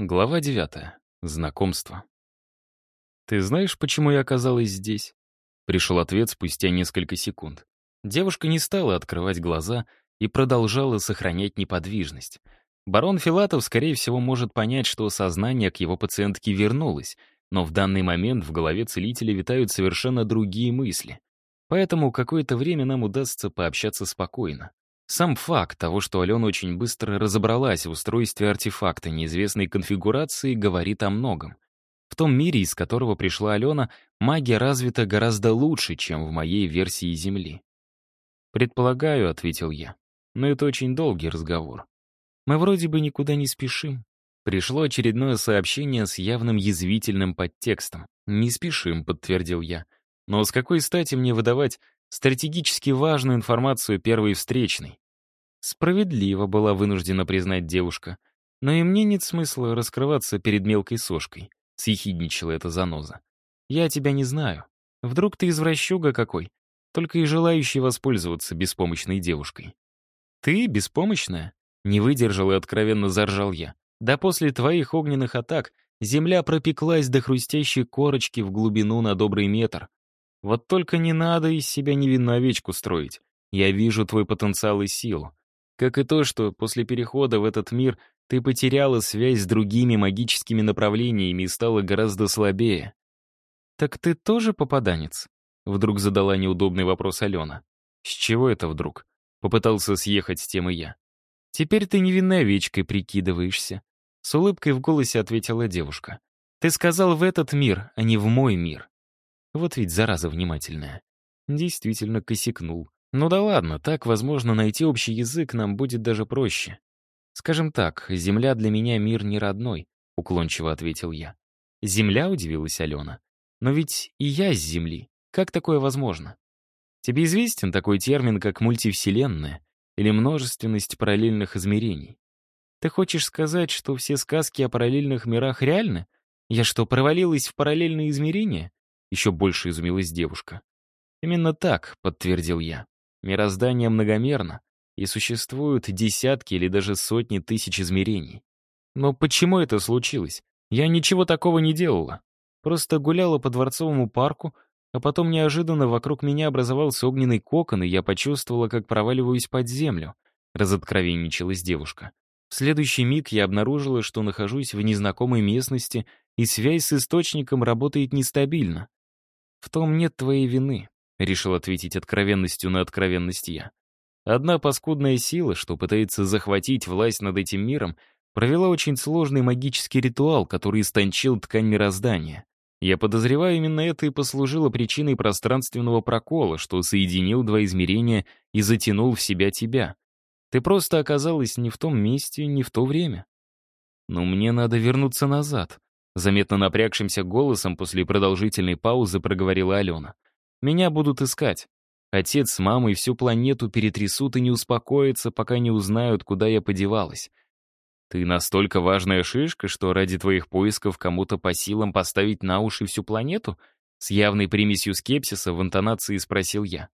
Глава 9. Знакомство. «Ты знаешь, почему я оказалась здесь?» Пришел ответ спустя несколько секунд. Девушка не стала открывать глаза и продолжала сохранять неподвижность. Барон Филатов, скорее всего, может понять, что сознание к его пациентке вернулось, но в данный момент в голове целителя витают совершенно другие мысли. Поэтому какое-то время нам удастся пообщаться спокойно. Сам факт того, что Алена очень быстро разобралась в устройстве артефакта неизвестной конфигурации, говорит о многом. В том мире, из которого пришла Алена, магия развита гораздо лучше, чем в моей версии Земли. «Предполагаю», — ответил я. «Но это очень долгий разговор. Мы вроде бы никуда не спешим». Пришло очередное сообщение с явным язвительным подтекстом. «Не спешим», — подтвердил я. «Но с какой стати мне выдавать стратегически важную информацию первой встречной. Справедливо была вынуждена признать девушка. Но и мне нет смысла раскрываться перед мелкой сошкой. Съехидничала эта заноза. Я тебя не знаю. Вдруг ты извращуга какой, только и желающий воспользоваться беспомощной девушкой. Ты беспомощная? Не выдержал и откровенно заржал я. Да после твоих огненных атак земля пропеклась до хрустящей корочки в глубину на добрый метр. Вот только не надо из себя невинную овечку строить. Я вижу твой потенциал и силу. Как и то, что после перехода в этот мир ты потеряла связь с другими магическими направлениями и стала гораздо слабее. «Так ты тоже попаданец?» Вдруг задала неудобный вопрос Алена. «С чего это вдруг?» Попытался съехать с темы я. «Теперь ты невинной овечкой прикидываешься», — с улыбкой в голосе ответила девушка. «Ты сказал в этот мир, а не в мой мир. Вот ведь зараза внимательная. Действительно косякнул. Ну да ладно, так, возможно, найти общий язык нам будет даже проще. Скажем так, Земля для меня мир не родной, уклончиво ответил я. Земля, удивилась Алена. Но ведь и я с Земли. Как такое возможно? Тебе известен такой термин, как мультивселенная или множественность параллельных измерений? Ты хочешь сказать, что все сказки о параллельных мирах реальны? Я что, провалилась в параллельные измерения? Еще больше изумилась девушка. «Именно так», — подтвердил я. «Мироздание многомерно, и существуют десятки или даже сотни тысяч измерений. Но почему это случилось? Я ничего такого не делала. Просто гуляла по Дворцовому парку, а потом неожиданно вокруг меня образовался огненный кокон, и я почувствовала, как проваливаюсь под землю», — разоткровенничалась девушка. В следующий миг я обнаружила, что нахожусь в незнакомой местности, и связь с источником работает нестабильно. «В том нет твоей вины», — решил ответить откровенностью на откровенность я. Одна паскудная сила, что пытается захватить власть над этим миром, провела очень сложный магический ритуал, который истончил ткань мироздания. Я подозреваю, именно это и послужило причиной пространственного прокола, что соединил два измерения и затянул в себя тебя. Ты просто оказалась не в том месте, не в то время. Но мне надо вернуться назад. Заметно напрягшимся голосом после продолжительной паузы проговорила Алена. «Меня будут искать. Отец с мамой всю планету перетрясут и не успокоятся, пока не узнают, куда я подевалась. Ты настолько важная шишка, что ради твоих поисков кому-то по силам поставить на уши всю планету?» С явной примесью скепсиса в интонации спросил я.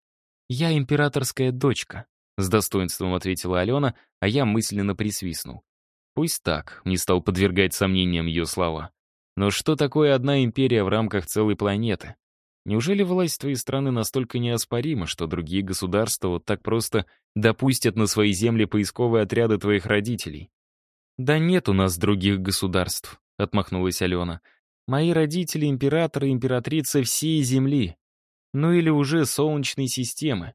«Я императорская дочка», — с достоинством ответила Алена, а я мысленно присвистнул. Пусть так, не стал подвергать сомнениям ее слова. Но что такое одна империя в рамках целой планеты? Неужели власть твоей страны настолько неоспорима, что другие государства вот так просто допустят на свои земли поисковые отряды твоих родителей? «Да нет у нас других государств», — отмахнулась Алена. «Мои родители — императоры и императрица всей Земли. Ну или уже Солнечной системы.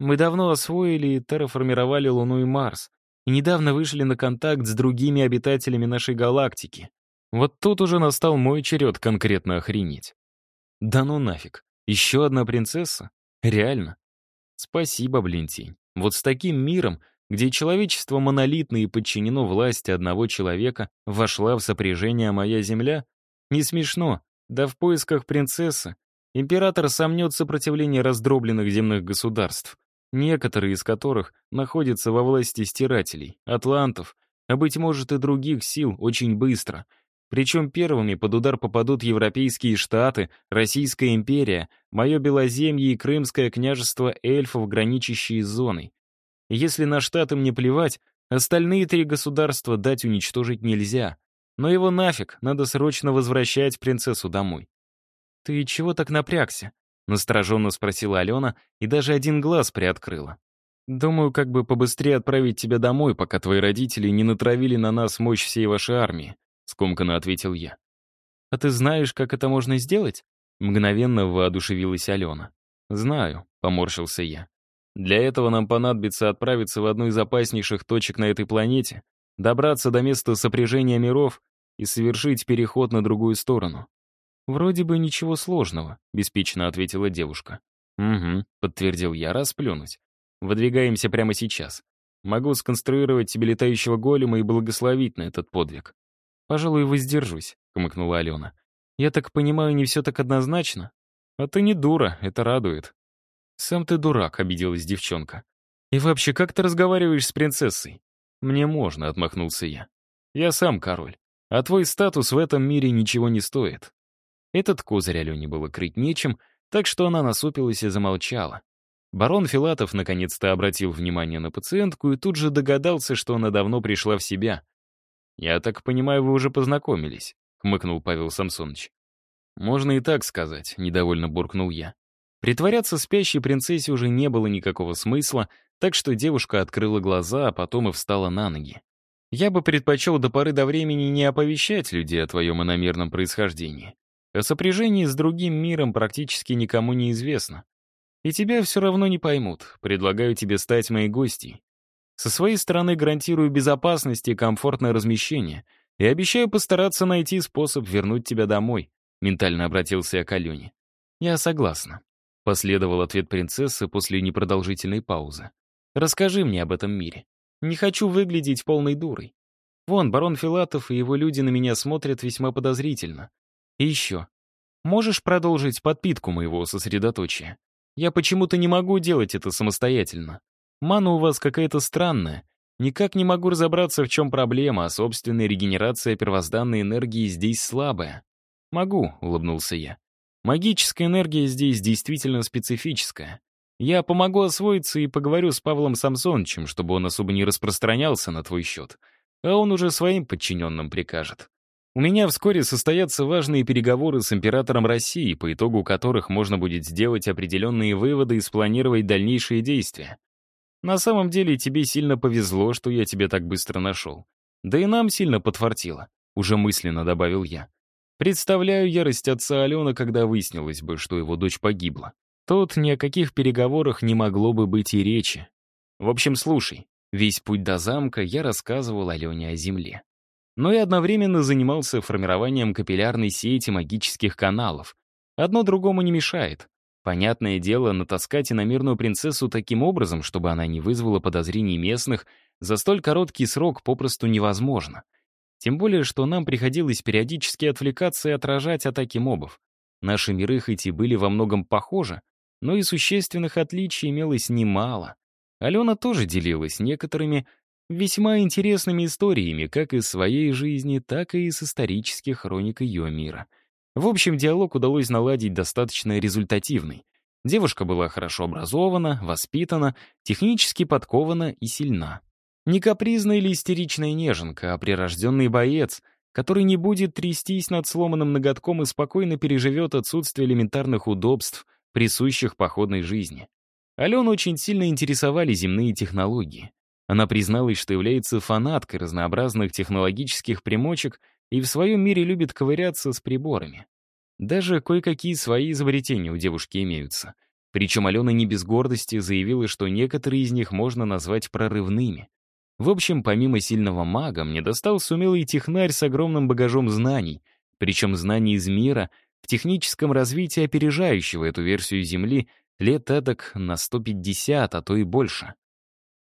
Мы давно освоили и терраформировали Луну и Марс, и недавно вышли на контакт с другими обитателями нашей галактики. Вот тут уже настал мой черед конкретно охренеть. Да ну нафиг. Еще одна принцесса? Реально? Спасибо, Блинтень. Вот с таким миром, где человечество монолитно и подчинено власти одного человека, вошла в сопряжение моя земля? Не смешно. Да в поисках принцессы император сомнет сопротивление раздробленных земных государств, некоторые из которых находятся во власти стирателей, атлантов, а, быть может, и других сил очень быстро — причем первыми под удар попадут европейские штаты, Российская империя, мое Белоземье и Крымское княжество эльфов, граничащие с зоной. Если на штаты мне плевать, остальные три государства дать уничтожить нельзя. Но его нафиг, надо срочно возвращать принцессу домой. «Ты чего так напрягся?» — настороженно спросила Алена и даже один глаз приоткрыла. «Думаю, как бы побыстрее отправить тебя домой, пока твои родители не натравили на нас мощь всей вашей армии», — скомканно ответил я. «А ты знаешь, как это можно сделать?» Мгновенно воодушевилась Алена. «Знаю», — поморщился я. «Для этого нам понадобится отправиться в одну из опаснейших точек на этой планете, добраться до места сопряжения миров и совершить переход на другую сторону». «Вроде бы ничего сложного», — беспечно ответила девушка. «Угу», — подтвердил я, расплюнуть. Выдвигаемся прямо сейчас. Могу сконструировать тебе летающего голема и благословить на этот подвиг. Пожалуй, воздержусь, хмыкнула Алена. Я так понимаю, не все так однозначно? А ты не дура, это радует. Сам ты дурак, обиделась девчонка. И вообще, как ты разговариваешь с принцессой? Мне можно, отмахнулся я. Я сам король. А твой статус в этом мире ничего не стоит. Этот козырь Алене было крыть нечем, так что она насупилась и замолчала. Барон Филатов наконец-то обратил внимание на пациентку и тут же догадался, что она давно пришла в себя. «Я так понимаю, вы уже познакомились», — хмыкнул Павел Самсонович. «Можно и так сказать», — недовольно буркнул я. Притворяться спящей принцессе уже не было никакого смысла, так что девушка открыла глаза, а потом и встала на ноги. «Я бы предпочел до поры до времени не оповещать людей о твоем иномерном происхождении. О сопряжении с другим миром практически никому не известно. И тебя все равно не поймут. Предлагаю тебе стать моей гостьей. Со своей стороны гарантирую безопасность и комфортное размещение. И обещаю постараться найти способ вернуть тебя домой», — ментально обратился я к Алене. «Я согласна», — последовал ответ принцессы после непродолжительной паузы. «Расскажи мне об этом мире. Не хочу выглядеть полной дурой. Вон, барон Филатов и его люди на меня смотрят весьма подозрительно. И еще. Можешь продолжить подпитку моего сосредоточия? Я почему-то не могу делать это самостоятельно. Мана у вас какая-то странная. Никак не могу разобраться, в чем проблема, а собственная регенерация первозданной энергии здесь слабая. «Могу», — улыбнулся я. «Магическая энергия здесь действительно специфическая. Я помогу освоиться и поговорю с Павлом Самсоновичем, чтобы он особо не распространялся на твой счет. А он уже своим подчиненным прикажет. У меня вскоре состоятся важные переговоры с императором России, по итогу которых можно будет сделать определенные выводы и спланировать дальнейшие действия. На самом деле тебе сильно повезло, что я тебя так быстро нашел. Да и нам сильно подфартило, уже мысленно добавил я. Представляю ярость отца Алена, когда выяснилось бы, что его дочь погибла. Тут ни о каких переговорах не могло бы быть и речи. В общем, слушай, весь путь до замка я рассказывал Алене о земле но и одновременно занимался формированием капиллярной сети магических каналов. Одно другому не мешает. Понятное дело, натаскать иномирную принцессу таким образом, чтобы она не вызвала подозрений местных, за столь короткий срок попросту невозможно. Тем более, что нам приходилось периодически отвлекаться и отражать атаки мобов. Наши миры хоть и были во многом похожи, но и существенных отличий имелось немало. Алена тоже делилась некоторыми, весьма интересными историями как из своей жизни, так и из исторических хроник ее мира. В общем, диалог удалось наладить достаточно результативный. Девушка была хорошо образована, воспитана, технически подкована и сильна. Не капризная или истеричная неженка, а прирожденный боец, который не будет трястись над сломанным ноготком и спокойно переживет отсутствие элементарных удобств, присущих походной жизни. Алену очень сильно интересовали земные технологии. Она призналась, что является фанаткой разнообразных технологических примочек и в своем мире любит ковыряться с приборами. Даже кое-какие свои изобретения у девушки имеются. Причем Алена не без гордости заявила, что некоторые из них можно назвать прорывными. В общем, помимо сильного мага, мне достался умелый технарь с огромным багажом знаний, причем знаний из мира, в техническом развитии опережающего эту версию Земли лет эдак на 150, а то и больше.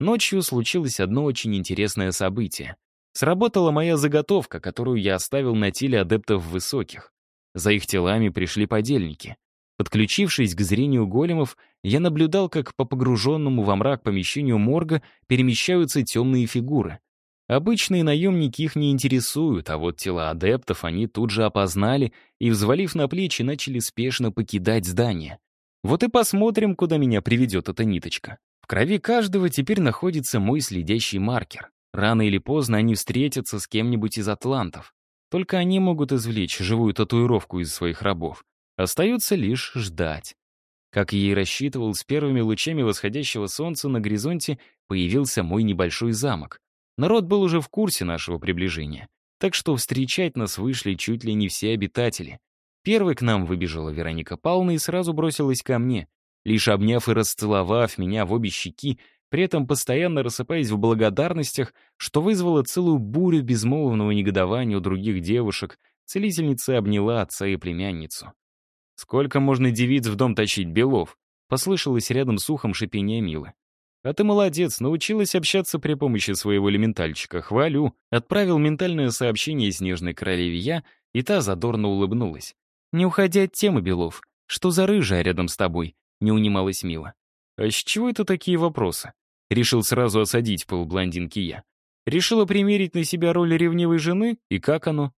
Ночью случилось одно очень интересное событие. Сработала моя заготовка, которую я оставил на теле адептов высоких. За их телами пришли подельники. Подключившись к зрению големов, я наблюдал, как по погруженному во мрак помещению морга перемещаются темные фигуры. Обычные наемники их не интересуют, а вот тела адептов они тут же опознали и, взвалив на плечи, начали спешно покидать здание. Вот и посмотрим, куда меня приведет эта ниточка крови каждого теперь находится мой следящий маркер. Рано или поздно они встретятся с кем-нибудь из атлантов. Только они могут извлечь живую татуировку из своих рабов. Остается лишь ждать. Как я и рассчитывал, с первыми лучами восходящего солнца на горизонте появился мой небольшой замок. Народ был уже в курсе нашего приближения, так что встречать нас вышли чуть ли не все обитатели. Первой к нам выбежала Вероника Павловна и сразу бросилась ко мне. Лишь обняв и расцеловав меня в обе щеки, при этом постоянно рассыпаясь в благодарностях, что вызвало целую бурю безмолвного негодования у других девушек, целительница обняла отца и племянницу. «Сколько можно девиц в дом тащить, Белов?» Послышалось рядом с ухом шипение Милы. «А ты молодец, научилась общаться при помощи своего элементальчика. Хвалю». Отправил ментальное сообщение снежной королеве я, и та задорно улыбнулась. «Не уходи от темы, Белов. Что за рыжая рядом с тобой?» — не унималась Мила. «А с чего это такие вопросы?» Решил сразу осадить полублондинки я. Решила примерить на себя роль ревнивой жены? И как оно?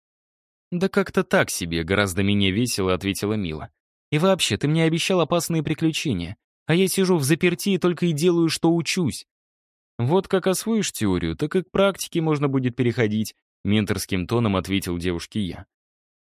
«Да как-то так себе», — гораздо менее весело ответила Мила. «И вообще, ты мне обещал опасные приключения, а я сижу в заперти и только и делаю, что учусь». «Вот как освоишь теорию, так и к практике можно будет переходить», — менторским тоном ответил девушке я.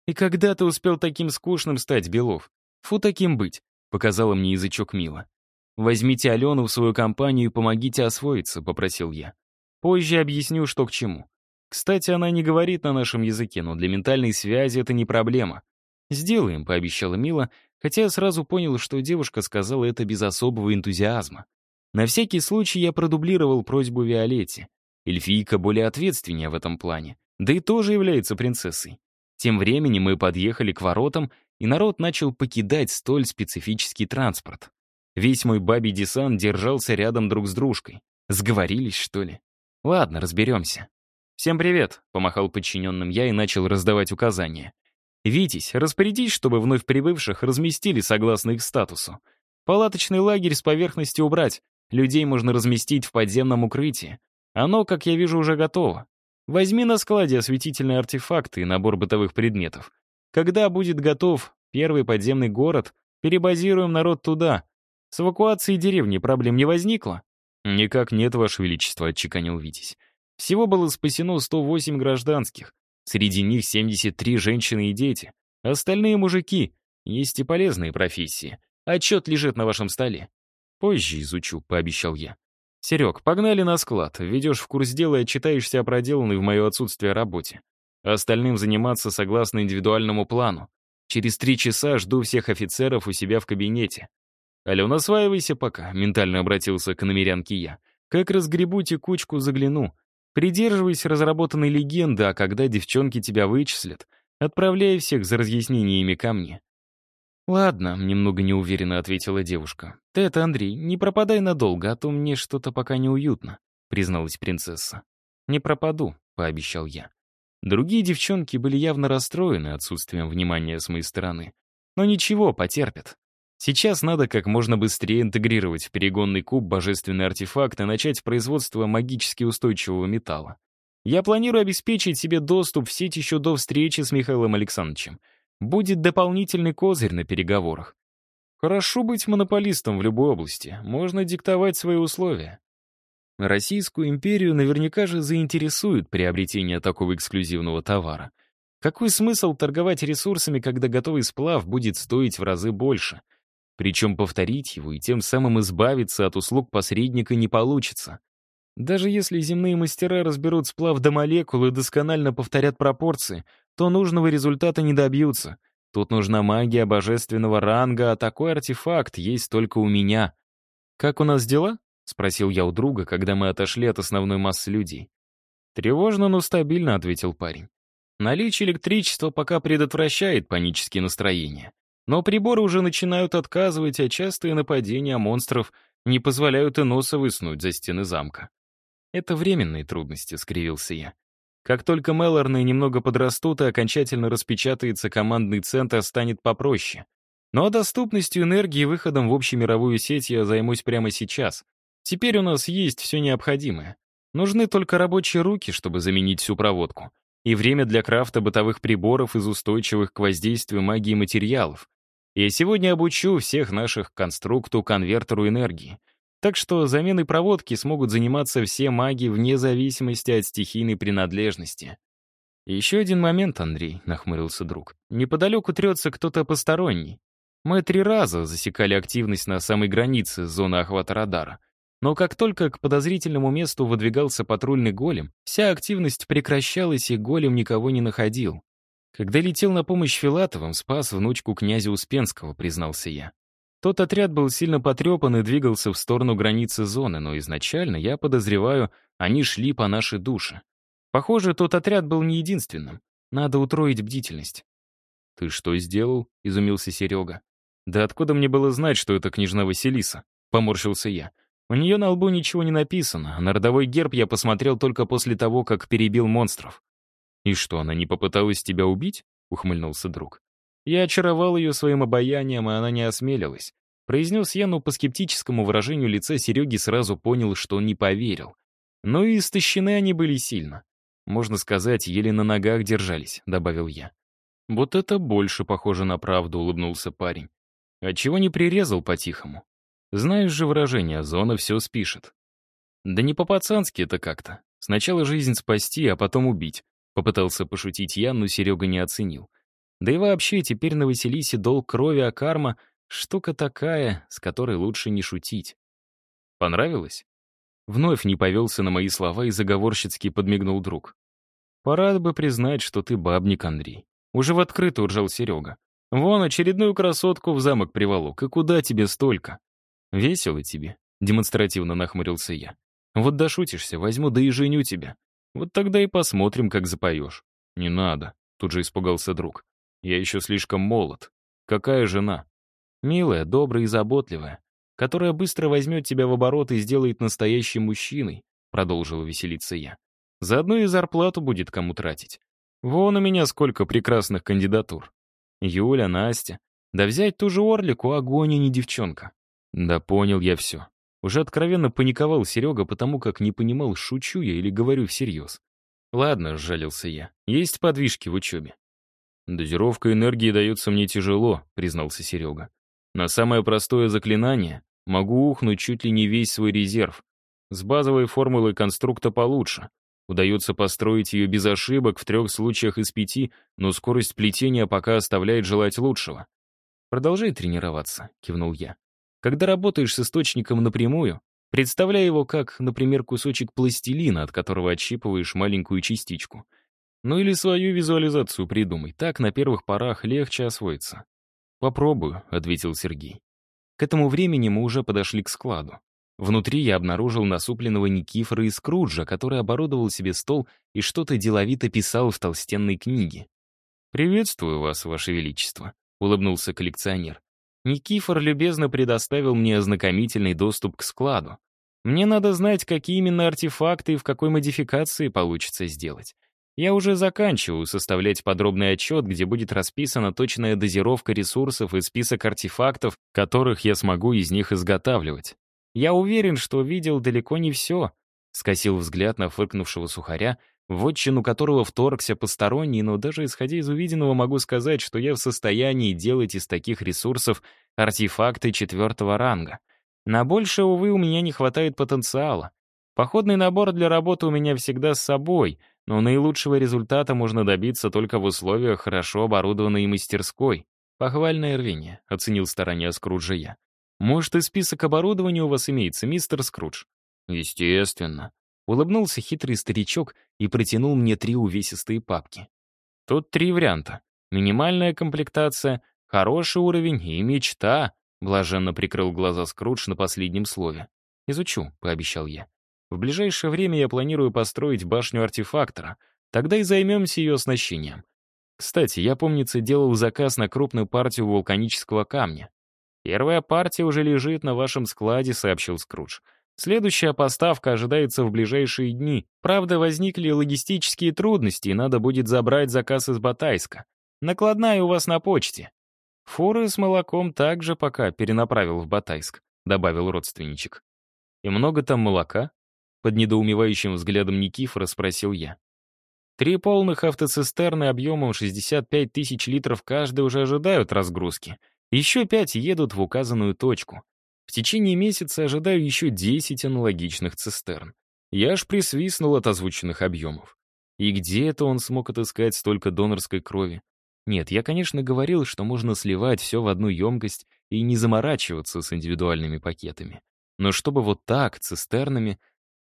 «И когда ты успел таким скучным стать, Белов? Фу, таким быть», — показала мне язычок Мила. «Возьмите Алену в свою компанию и помогите освоиться», — попросил я. «Позже объясню, что к чему. Кстати, она не говорит на нашем языке, но для ментальной связи это не проблема». «Сделаем», — пообещала Мила, хотя я сразу понял, что девушка сказала это без особого энтузиазма. На всякий случай я продублировал просьбу Виолетте. Эльфийка более ответственнее в этом плане, да и тоже является принцессой. Тем временем мы подъехали к воротам, и народ начал покидать столь специфический транспорт. Весь мой бабий десант держался рядом друг с дружкой. Сговорились, что ли? Ладно, разберемся. «Всем привет», — помахал подчиненным я и начал раздавать указания. «Витязь, распорядись, чтобы вновь прибывших разместили согласно их статусу. Палаточный лагерь с поверхности убрать, людей можно разместить в подземном укрытии. Оно, как я вижу, уже готово. Возьми на складе осветительные артефакты и набор бытовых предметов. Когда будет готов первый подземный город, перебазируем народ туда, с эвакуацией деревни проблем не возникло? Никак нет, Ваше Величество, отчеканил Витязь. Всего было спасено 108 гражданских. Среди них 73 женщины и дети. Остальные мужики. Есть и полезные профессии. Отчет лежит на вашем столе. Позже изучу, пообещал я. Серег, погнали на склад. Ведешь в курс дела и отчитаешься о проделанной в мое отсутствие работе. Остальным заниматься согласно индивидуальному плану. Через три часа жду всех офицеров у себя в кабинете. «Алена, осваивайся пока», — ментально обратился к намерянке я. «Как разгребу текучку, загляну. Придерживайся разработанной легенды, а когда девчонки тебя вычислят, отправляй всех за разъяснениями ко мне». «Ладно», — немного неуверенно ответила девушка. «Ты это, Андрей, не пропадай надолго, а то мне что-то пока неуютно», — призналась принцесса. «Не пропаду», — пообещал я. Другие девчонки были явно расстроены отсутствием внимания с моей стороны. Но ничего, потерпят. Сейчас надо как можно быстрее интегрировать в перегонный куб божественный артефакт и начать производство магически устойчивого металла. Я планирую обеспечить себе доступ в сеть еще до встречи с Михаилом Александровичем. Будет дополнительный козырь на переговорах. Хорошо быть монополистом в любой области, можно диктовать свои условия. Российскую империю наверняка же заинтересует приобретение такого эксклюзивного товара. Какой смысл торговать ресурсами, когда готовый сплав будет стоить в разы больше? Причем повторить его и тем самым избавиться от услуг посредника не получится. Даже если земные мастера разберут сплав до молекул и досконально повторят пропорции, то нужного результата не добьются. Тут нужна магия божественного ранга, а такой артефакт есть только у меня. «Как у нас дела?» — спросил я у друга, когда мы отошли от основной массы людей. «Тревожно, но стабильно», — ответил парень. «Наличие электричества пока предотвращает панические настроения. Но приборы уже начинают отказывать, а частые нападения монстров не позволяют и носа высунуть за стены замка. «Это временные трудности», — скривился я. «Как только Мелорны немного подрастут и окончательно распечатается командный центр, станет попроще. Но доступностью энергии и выходом в общемировую сеть я займусь прямо сейчас. Теперь у нас есть все необходимое. Нужны только рабочие руки, чтобы заменить всю проводку и время для крафта бытовых приборов из устойчивых к воздействию магии материалов. Я сегодня обучу всех наших конструкту конвертеру энергии. Так что заменой проводки смогут заниматься все маги вне зависимости от стихийной принадлежности. «Еще один момент, Андрей», — нахмурился друг. «Неподалеку трется кто-то посторонний. Мы три раза засекали активность на самой границе зоны охвата радара. Но как только к подозрительному месту выдвигался патрульный голем, вся активность прекращалась, и голем никого не находил. Когда летел на помощь Филатовым, спас внучку князя Успенского, признался я. Тот отряд был сильно потрепан и двигался в сторону границы зоны, но изначально, я подозреваю, они шли по нашей душе. Похоже, тот отряд был не единственным. Надо утроить бдительность. «Ты что сделал?» — изумился Серега. «Да откуда мне было знать, что это княжна Василиса?» — поморщился я. У нее на лбу ничего не написано, а на родовой герб я посмотрел только после того, как перебил монстров. «И что, она не попыталась тебя убить?» — ухмыльнулся друг. Я очаровал ее своим обаянием, и она не осмелилась. Произнес я, но по скептическому выражению лица Сереги сразу понял, что он не поверил. Но и истощены они были сильно. Можно сказать, еле на ногах держались, добавил я. Вот это больше похоже на правду, улыбнулся парень. А чего не прирезал по-тихому? Знаешь же выражение, зона все спишет. Да не по-пацански это как-то. Сначала жизнь спасти, а потом убить. Попытался пошутить я, но Серега не оценил. Да и вообще, теперь на Василисе долг крови, а карма — штука такая, с которой лучше не шутить. Понравилось? Вновь не повелся на мои слова и заговорщицки подмигнул друг. «Пора бы признать, что ты бабник, Андрей». Уже в открытую ржал Серега. «Вон, очередную красотку в замок приволок, и куда тебе столько?» «Весело тебе», — демонстративно нахмурился я. «Вот дошутишься, возьму да и женю тебя. Вот тогда и посмотрим, как запоешь». «Не надо», — тут же испугался друг. «Я еще слишком молод. Какая жена?» «Милая, добрая и заботливая которая быстро возьмет тебя в оборот и сделает настоящим мужчиной», продолжила веселиться я. «Заодно и зарплату будет кому тратить. Вон у меня сколько прекрасных кандидатур. Юля, Настя. Да взять ту же Орлику, огонь, а не девчонка». Да понял я все. Уже откровенно паниковал Серега, потому как не понимал, шучу я или говорю всерьез. «Ладно», — сжалился я, — «есть подвижки в учебе». «Дозировка энергии дается мне тяжело», — признался Серега. На самое простое заклинание могу ухнуть чуть ли не весь свой резерв. С базовой формулой конструкта получше. Удается построить ее без ошибок в трех случаях из пяти, но скорость плетения пока оставляет желать лучшего. «Продолжай тренироваться», — кивнул я. «Когда работаешь с источником напрямую, представляй его как, например, кусочек пластилина, от которого отщипываешь маленькую частичку. Ну или свою визуализацию придумай, так на первых порах легче освоиться. «Попробую», — ответил Сергей. К этому времени мы уже подошли к складу. Внутри я обнаружил насупленного Никифора и Скруджа, который оборудовал себе стол и что-то деловито писал в толстенной книге. «Приветствую вас, Ваше Величество», — улыбнулся коллекционер. Никифор любезно предоставил мне ознакомительный доступ к складу. Мне надо знать, какие именно артефакты и в какой модификации получится сделать. Я уже заканчиваю составлять подробный отчет, где будет расписана точная дозировка ресурсов и список артефактов, которых я смогу из них изготавливать. Я уверен, что видел далеко не все, скосил взгляд на фыркнувшего сухаря, в отчину которого вторгся посторонний, но даже исходя из увиденного могу сказать, что я в состоянии делать из таких ресурсов артефакты четвертого ранга. На больше, увы, у меня не хватает потенциала. Походный набор для работы у меня всегда с собой — но наилучшего результата можно добиться только в условиях хорошо оборудованной мастерской. Похвальное рвение, оценил старания Скруджа я. Может, и список оборудования у вас имеется, мистер Скрудж? Естественно. Улыбнулся хитрый старичок и протянул мне три увесистые папки. Тут три варианта. Минимальная комплектация, хороший уровень и мечта, блаженно прикрыл глаза Скрудж на последнем слове. «Изучу», — пообещал я. В ближайшее время я планирую построить башню артефактора. Тогда и займемся ее оснащением. Кстати, я, помнится, делал заказ на крупную партию вулканического камня. «Первая партия уже лежит на вашем складе», — сообщил Скрудж. «Следующая поставка ожидается в ближайшие дни. Правда, возникли логистические трудности, и надо будет забрать заказ из Батайска. Накладная у вас на почте». «Фуры с молоком также пока перенаправил в Батайск», — добавил родственничек. «И много там молока?» Под недоумевающим взглядом Никифора спросил я. Три полных автоцистерны объемом 65 тысяч литров каждый уже ожидают разгрузки. Еще пять едут в указанную точку. В течение месяца ожидаю еще 10 аналогичных цистерн. Я аж присвистнул от озвученных объемов. И где это он смог отыскать столько донорской крови? Нет, я, конечно, говорил, что можно сливать все в одну емкость и не заморачиваться с индивидуальными пакетами. Но чтобы вот так, цистернами...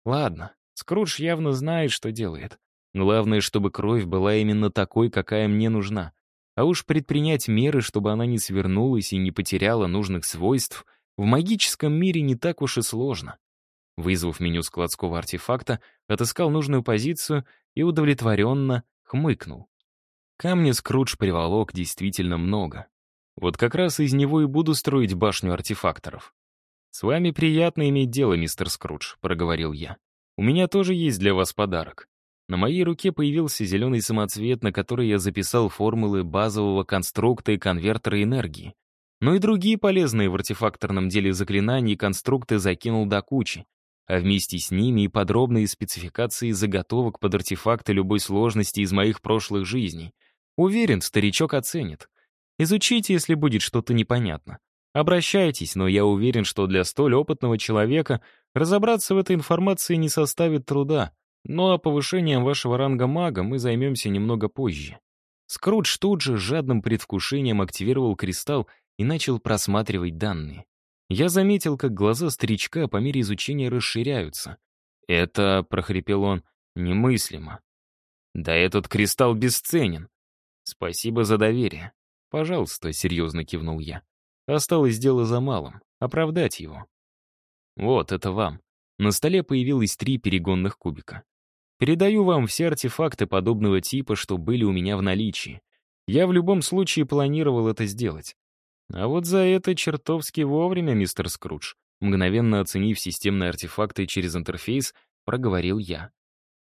Ладно, Скрудж явно знает, что делает. Главное, чтобы кровь была именно такой, какая мне нужна. А уж предпринять меры, чтобы она не свернулась и не потеряла нужных свойств, в магическом мире не так уж и сложно. Вызвав меню складского артефакта, отыскал нужную позицию и удовлетворенно хмыкнул. Камня Скрудж приволок действительно много. Вот как раз из него и буду строить башню артефакторов. «С вами приятно иметь дело, мистер Скрудж», — проговорил я. «У меня тоже есть для вас подарок». На моей руке появился зеленый самоцвет, на который я записал формулы базового конструкта и конвертера энергии. Но и другие полезные в артефакторном деле заклинания и конструкты закинул до кучи, а вместе с ними и подробные спецификации заготовок под артефакты любой сложности из моих прошлых жизней. Уверен, старичок оценит. Изучите, если будет что-то непонятно. Обращайтесь, но я уверен, что для столь опытного человека разобраться в этой информации не составит труда. Ну а повышением вашего ранга мага мы займемся немного позже. Скрудж тут же с жадным предвкушением активировал кристалл и начал просматривать данные. Я заметил, как глаза старичка по мере изучения расширяются. «Это», — прохрипел он, — «немыслимо». «Да этот кристалл бесценен». «Спасибо за доверие». «Пожалуйста», — серьезно кивнул я. Осталось дело за малым — оправдать его. Вот, это вам. На столе появилось три перегонных кубика. Передаю вам все артефакты подобного типа, что были у меня в наличии. Я в любом случае планировал это сделать. А вот за это чертовски вовремя, мистер Скрудж, мгновенно оценив системные артефакты через интерфейс, проговорил я.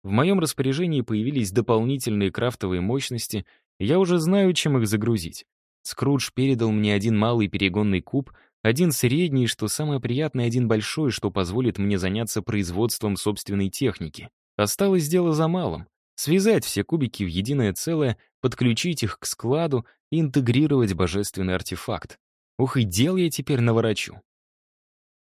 В моем распоряжении появились дополнительные крафтовые мощности, я уже знаю, чем их загрузить. Скрудж передал мне один малый перегонный куб, один средний, что самое приятное, один большой, что позволит мне заняться производством собственной техники. Осталось дело за малым. Связать все кубики в единое целое, подключить их к складу и интегрировать божественный артефакт. Ух, и дел я теперь наворочу.